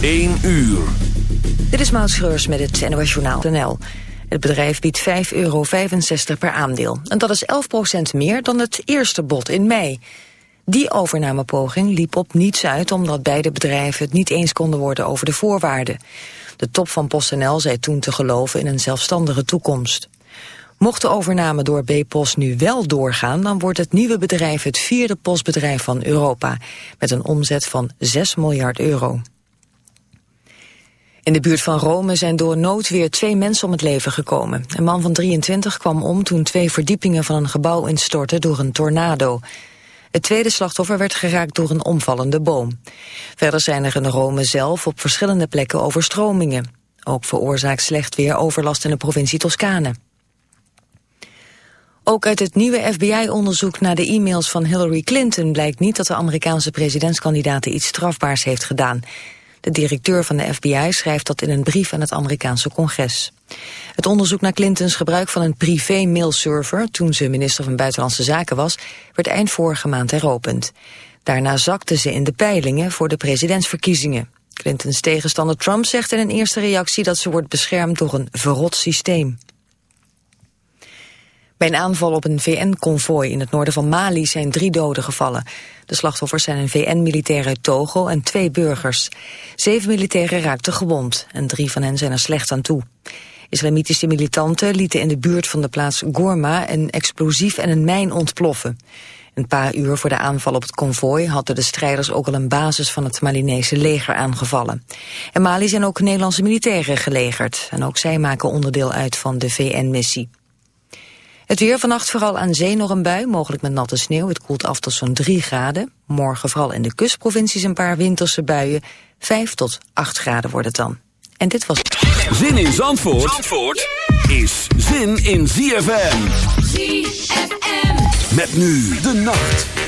1 uur. Dit is Maud Schreurs met het NOS Journaal NL. Het bedrijf biedt 5,65 euro per aandeel. En dat is 11% meer dan het eerste bod in mei. Die overnamepoging liep op niets uit omdat beide bedrijven het niet eens konden worden over de voorwaarden. De top van PostNL zei toen te geloven in een zelfstandige toekomst. Mocht de overname door B-Post nu wel doorgaan... dan wordt het nieuwe bedrijf het vierde postbedrijf van Europa... met een omzet van 6 miljard euro. In de buurt van Rome zijn door nood weer twee mensen om het leven gekomen. Een man van 23 kwam om toen twee verdiepingen van een gebouw instortten door een tornado. Het tweede slachtoffer werd geraakt door een omvallende boom. Verder zijn er in Rome zelf op verschillende plekken overstromingen. Ook veroorzaakt slecht weer overlast in de provincie Toscane. Ook uit het nieuwe FBI-onderzoek naar de e-mails van Hillary Clinton blijkt niet dat de Amerikaanse presidentskandidaat iets strafbaars heeft gedaan. De directeur van de FBI schrijft dat in een brief aan het Amerikaanse congres. Het onderzoek naar Clintons gebruik van een privé-mailserver... toen ze minister van Buitenlandse Zaken was... werd eind vorige maand heropend. Daarna zakte ze in de peilingen voor de presidentsverkiezingen. Clintons tegenstander Trump zegt in een eerste reactie... dat ze wordt beschermd door een verrot systeem. Bij een aanval op een VN-konvooi in het noorden van Mali zijn drie doden gevallen. De slachtoffers zijn een VN-militair uit Togo en twee burgers. Zeven militairen raakten gewond en drie van hen zijn er slecht aan toe. Islamitische militanten lieten in de buurt van de plaats Gorma een explosief en een mijn ontploffen. Een paar uur voor de aanval op het konvooi hadden de strijders ook al een basis van het Malinese leger aangevallen. In Mali zijn ook Nederlandse militairen gelegerd en ook zij maken onderdeel uit van de VN-missie. Het weer vannacht vooral aan zee nog een bui, mogelijk met natte sneeuw. Het koelt af tot zo'n 3 graden. Morgen vooral in de kustprovincies een paar winterse buien. 5 tot 8 graden wordt het dan. En dit was... Zin in Zandvoort, Zandvoort is zin in ZFM. ZFM. Met nu de nacht.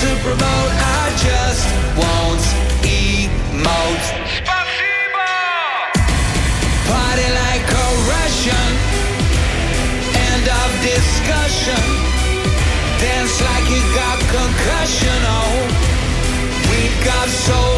to promote. I just won't emote. Spasibo! Party like a Russian. End of discussion. Dance like you got concussion. Oh, we got soul.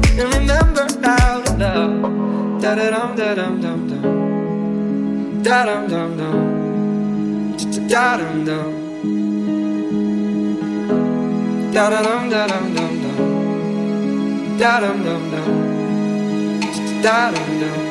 and remember how to love. Da dum da dum dum dum. Da dum dum dum. Da dum dum. Da dum da dum dum dum. Da dum dum dum. Da dum dum.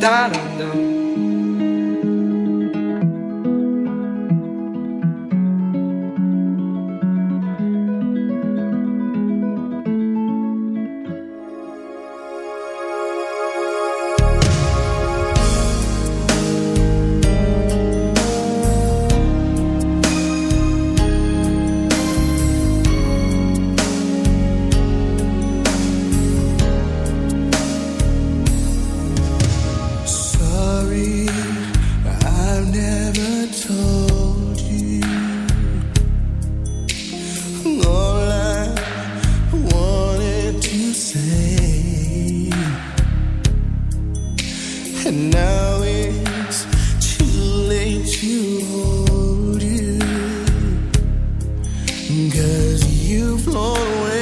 Da dum dum. Cause you've flown away.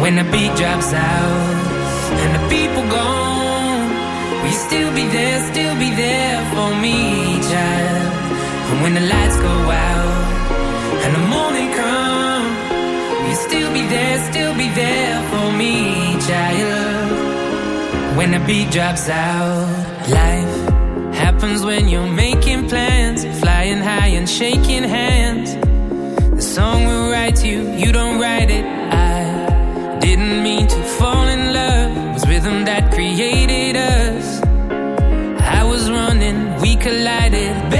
When the beat drops out and the people gone, will you still be there, still be there for me, child? And when the lights there, still be there for me, child. When the beat drops out, life happens when you're making plans, flying high and shaking hands. The song will write you, you don't write it. I didn't mean to fall in love, it was rhythm that created us. I was running, we collided.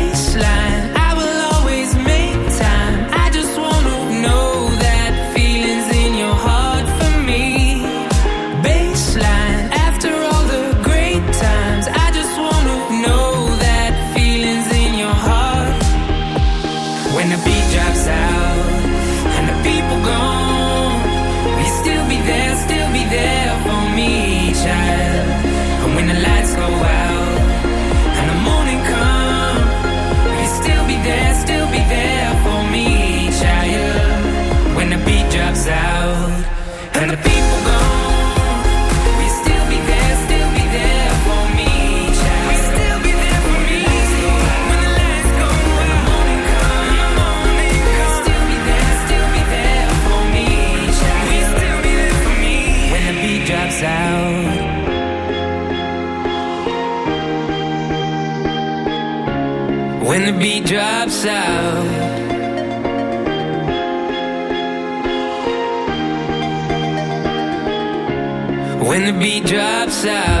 drops out.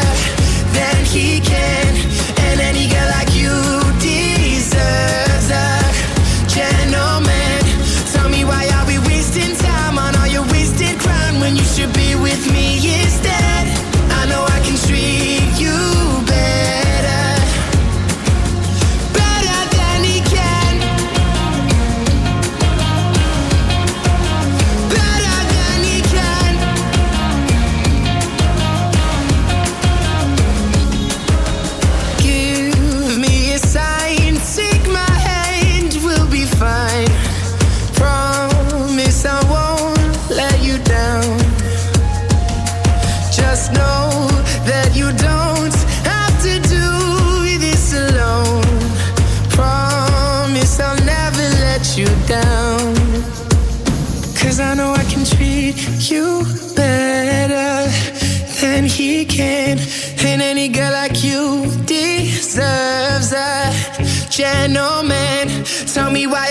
gentleman. Tell me why